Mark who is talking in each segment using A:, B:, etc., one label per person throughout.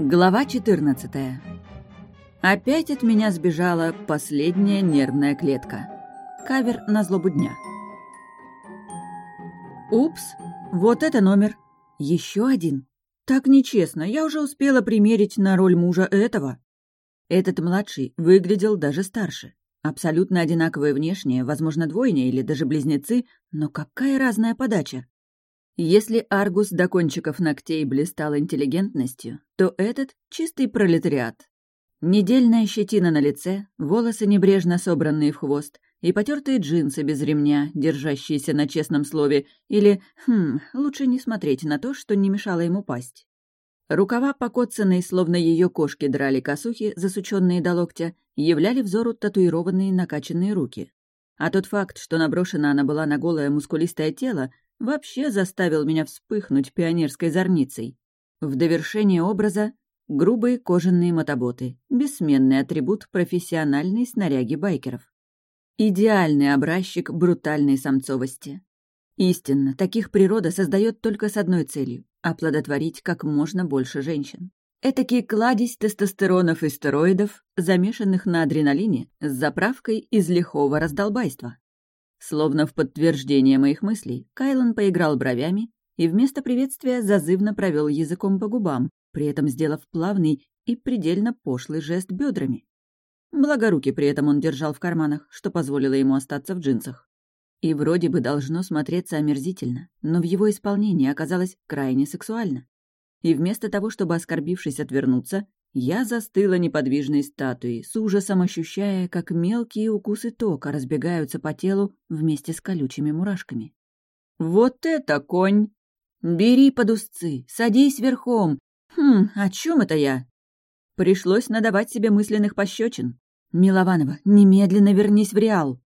A: Глава 14. Опять от меня сбежала последняя нервная клетка. Кавер на злобу дня. Упс, вот это номер. Еще один. Так нечестно, я уже успела примерить на роль мужа этого. Этот младший выглядел даже старше. Абсолютно одинаковые внешние, возможно, двойня или даже близнецы, но какая разная подача. Если Аргус до кончиков ногтей блистал интеллигентностью, то этот — чистый пролетариат. Недельная щетина на лице, волосы небрежно собранные в хвост и потертые джинсы без ремня, держащиеся на честном слове, или, хм, лучше не смотреть на то, что не мешало ему пасть. Рукава, покоцанные, словно ее кошки драли косухи, засученные до локтя, являли взору татуированные накачанные руки. А тот факт, что наброшена она была на голое мускулистое тело, вообще заставил меня вспыхнуть пионерской зорницей. В довершение образа — грубые кожаные мотоботы, бессменный атрибут профессиональной снаряги байкеров. Идеальный образчик брутальной самцовости. Истинно, таких природа создает только с одной целью — оплодотворить как можно больше женщин. Этакий кладезь тестостеронов и стероидов, замешанных на адреналине, с заправкой из лихого раздолбайства. Словно в подтверждение моих мыслей, Кайлан поиграл бровями и вместо приветствия зазывно провел языком по губам, при этом сделав плавный и предельно пошлый жест бедрами. Благо руки при этом он держал в карманах, что позволило ему остаться в джинсах. И вроде бы должно смотреться омерзительно, но в его исполнении оказалось крайне сексуально. И вместо того, чтобы, оскорбившись, отвернуться, я застыла неподвижной статуей, с ужасом ощущая, как мелкие укусы тока разбегаются по телу вместе с колючими мурашками. «Вот это конь! Бери под узцы, садись верхом! Хм, о чем это я?» Пришлось надавать себе мысленных пощечин. «Милованова, немедленно вернись в Реал!»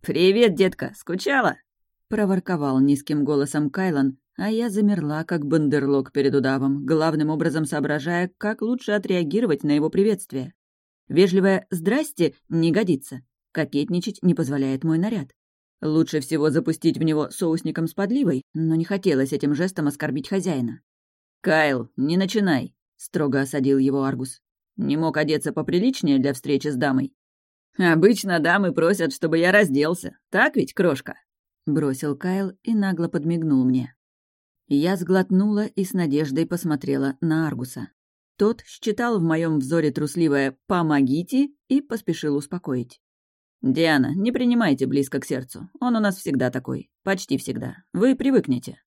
A: «Привет, детка, скучала?» — проворковал низким голосом Кайлан, а я замерла, как бандерлог перед удавом, главным образом соображая, как лучше отреагировать на его приветствие. Вежливое «здрасте» не годится. Кокетничать не позволяет мой наряд. Лучше всего запустить в него соусником с подливой, но не хотелось этим жестом оскорбить хозяина. «Кайл, не начинай», — строго осадил его Аргус. «Не мог одеться поприличнее для встречи с дамой?» «Обычно дамы просят, чтобы я разделся. Так ведь, крошка?» Бросил Кайл и нагло подмигнул мне. Я сглотнула и с надеждой посмотрела на Аргуса. Тот считал в моем взоре трусливое «помогите» и поспешил успокоить. «Диана, не принимайте близко к сердцу. Он у нас всегда такой. Почти всегда. Вы привыкнете».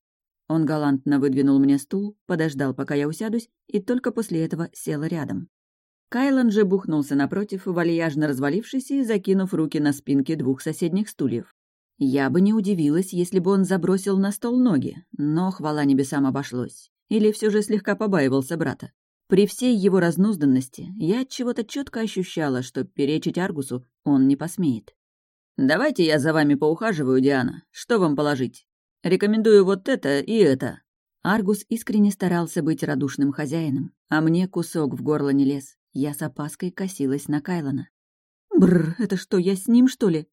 A: Он галантно выдвинул мне стул, подождал, пока я усядусь, и только после этого сел рядом. Кайлан же бухнулся напротив, вальяжно развалившись и закинув руки на спинки двух соседних стульев. Я бы не удивилась, если бы он забросил на стол ноги, но хвала небесам обошлось. Или все же слегка побаивался брата. При всей его разнузданности я чего-то четко ощущала, что перечить Аргусу он не посмеет. «Давайте я за вами поухаживаю, Диана. Что вам положить? Рекомендую вот это и это». Аргус искренне старался быть радушным хозяином, а мне кусок в горло не лез. Я с опаской косилась на Кайлона. Бррр, это что, я с ним, что ли?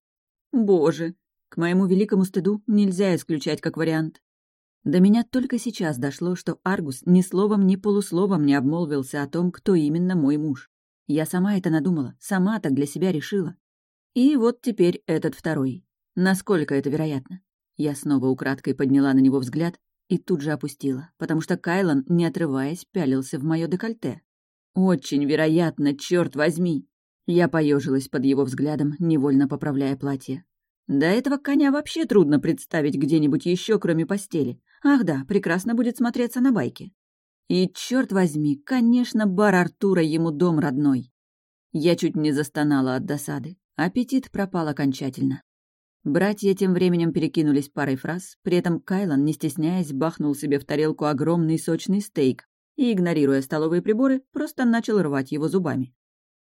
A: Боже, к моему великому стыду нельзя исключать как вариант. До меня только сейчас дошло, что Аргус ни словом, ни полусловом не обмолвился о том, кто именно мой муж. Я сама это надумала, сама так для себя решила. И вот теперь этот второй. Насколько это вероятно? Я снова украдкой подняла на него взгляд и тут же опустила, потому что Кайлан, не отрываясь, пялился в мое декольте. Очень вероятно, черт возьми! Я поежилась под его взглядом, невольно поправляя платье. До этого коня вообще трудно представить где-нибудь еще, кроме постели. Ах да, прекрасно будет смотреться на байке. И, черт возьми, конечно, бар Артура ему дом родной. Я чуть не застонала от досады. Аппетит пропал окончательно. Братья тем временем перекинулись парой фраз, при этом Кайлан, не стесняясь, бахнул себе в тарелку огромный сочный стейк и, игнорируя столовые приборы, просто начал рвать его зубами.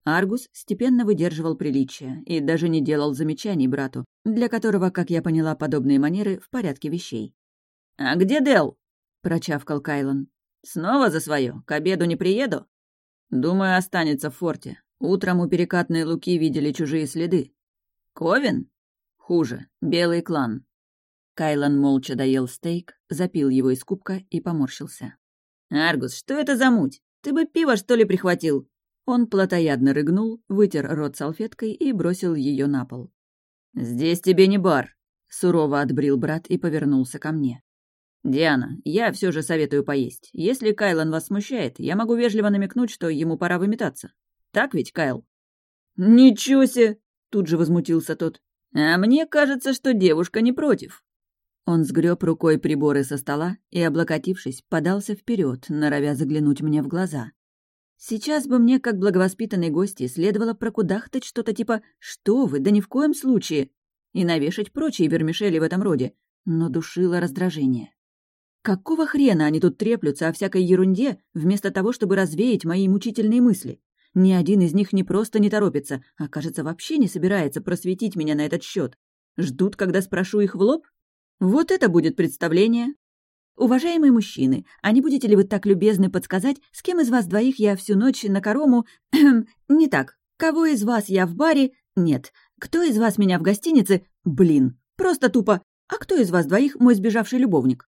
A: Аргус степенно выдерживал приличия и даже не делал замечаний брату, для которого, как я поняла, подобные манеры в порядке вещей. «А где Дел? прочавкал Кайлан. «Снова за свое? К обеду не приеду?» «Думаю, останется в форте. Утром у перекатной луки видели чужие следы». «Ковен?» «Хуже. Белый клан». Кайлан молча доел стейк, запил его из кубка и поморщился. «Аргус, что это за муть? Ты бы пиво, что ли, прихватил?» Он плотоядно рыгнул, вытер рот салфеткой и бросил ее на пол. «Здесь тебе не бар», — сурово отбрил брат и повернулся ко мне. «Диана, я все же советую поесть. Если Кайлан вас смущает, я могу вежливо намекнуть, что ему пора выметаться. Так ведь, Кайл?» «Ничего себе!» — тут же возмутился тот. «А мне кажется, что девушка не против». Он сгреб рукой приборы со стола и, облокотившись, подался вперед, норовя заглянуть мне в глаза. Сейчас бы мне, как благовоспитанной гости, следовало прокудахтать что-то типа «Что вы? Да ни в коем случае!» и навешать прочие вермишели в этом роде, но душило раздражение. Какого хрена они тут треплются о всякой ерунде, вместо того, чтобы развеять мои мучительные мысли? Ни один из них не просто не торопится, а, кажется, вообще не собирается просветить меня на этот счет. Ждут, когда спрошу их в лоб? Вот это будет представление. Уважаемые мужчины, а не будете ли вы так любезны подсказать, с кем из вас двоих я всю ночь на корому... не так. Кого из вас я в баре? Нет. Кто из вас меня в гостинице? Блин. Просто тупо. А кто из вас двоих мой сбежавший любовник?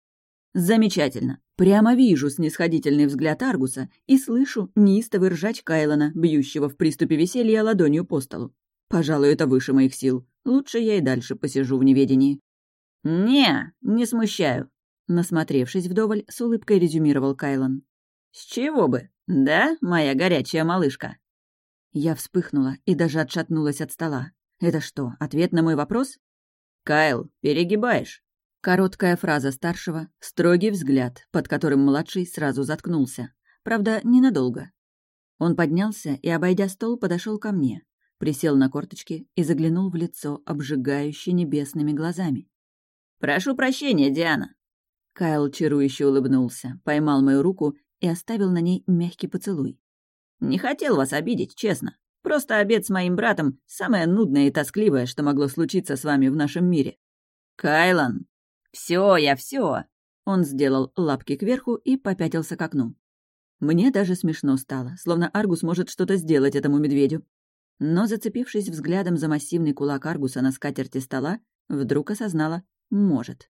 A: Замечательно. Прямо вижу снисходительный взгляд Аргуса и слышу неистовый ржач Кайлона, бьющего в приступе веселья ладонью по столу. Пожалуй, это выше моих сил. Лучше я и дальше посижу в неведении. «Не, не смущаю», — насмотревшись вдоволь, с улыбкой резюмировал Кайлон. «С чего бы? Да, моя горячая малышка?» Я вспыхнула и даже отшатнулась от стола. «Это что, ответ на мой вопрос?» «Кайл, перегибаешь. Короткая фраза старшего, строгий взгляд, под которым младший сразу заткнулся. Правда, ненадолго. Он поднялся и, обойдя стол, подошел ко мне, присел на корточки и заглянул в лицо, обжигающе небесными глазами. «Прошу прощения, Диана!» Кайл чарующе улыбнулся, поймал мою руку и оставил на ней мягкий поцелуй. «Не хотел вас обидеть, честно. Просто обед с моим братом — самое нудное и тоскливое, что могло случиться с вами в нашем мире. Кайлан!» «Все, я все!» Он сделал лапки кверху и попятился к окну. Мне даже смешно стало, словно Аргус может что-то сделать этому медведю. Но, зацепившись взглядом за массивный кулак Аргуса на скатерти стола, вдруг осознала — может.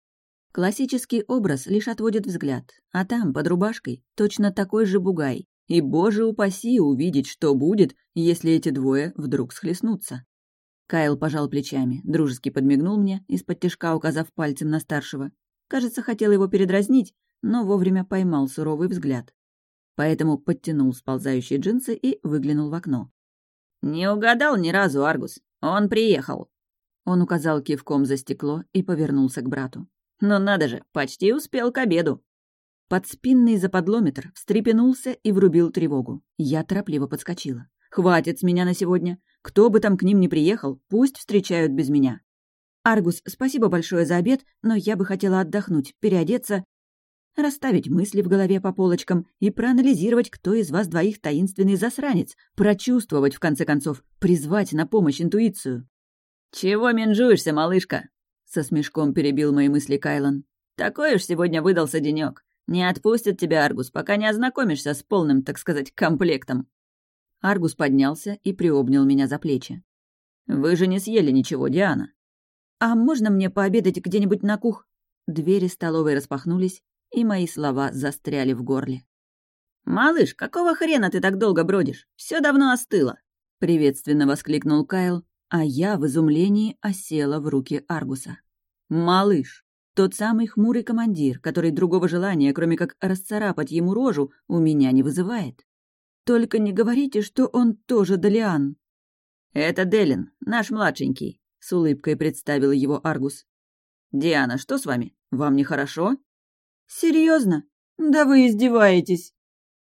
A: Классический образ лишь отводит взгляд, а там, под рубашкой, точно такой же бугай. И, боже упаси, увидеть, что будет, если эти двое вдруг схлестнутся. Кайл пожал плечами, дружески подмигнул мне, из-под тяжка указав пальцем на старшего. Кажется, хотел его передразнить, но вовремя поймал суровый взгляд. Поэтому подтянул сползающие джинсы и выглянул в окно. «Не угадал ни разу, Аргус. Он приехал». Он указал кивком за стекло и повернулся к брату. «Ну надо же, почти успел к обеду». Подспинный заподлометр встрепенулся и врубил тревогу. Я торопливо подскочила. «Хватит с меня на сегодня. Кто бы там к ним ни приехал, пусть встречают без меня. Аргус, спасибо большое за обед, но я бы хотела отдохнуть, переодеться, расставить мысли в голове по полочкам и проанализировать, кто из вас двоих таинственный засранец, прочувствовать, в конце концов, призвать на помощь интуицию. «Чего менжуешься, малышка?» — со смешком перебил мои мысли Кайлан. «Такой уж сегодня выдался денек. Не отпустит тебя, Аргус, пока не ознакомишься с полным, так сказать, комплектом». Аргус поднялся и приобнял меня за плечи. «Вы же не съели ничего, Диана». «А можно мне пообедать где-нибудь на кух?» Двери столовой распахнулись, и мои слова застряли в горле. «Малыш, какого хрена ты так долго бродишь? Все давно остыло!» — приветственно воскликнул Кайл, а я в изумлении осела в руки Аргуса. «Малыш!» Тот самый хмурый командир, который другого желания, кроме как расцарапать ему рожу, у меня не вызывает. Только не говорите, что он тоже Далиан». «Это Делин, наш младшенький», — с улыбкой представил его Аргус. «Диана, что с вами? Вам нехорошо?» «Серьезно? Да вы издеваетесь!»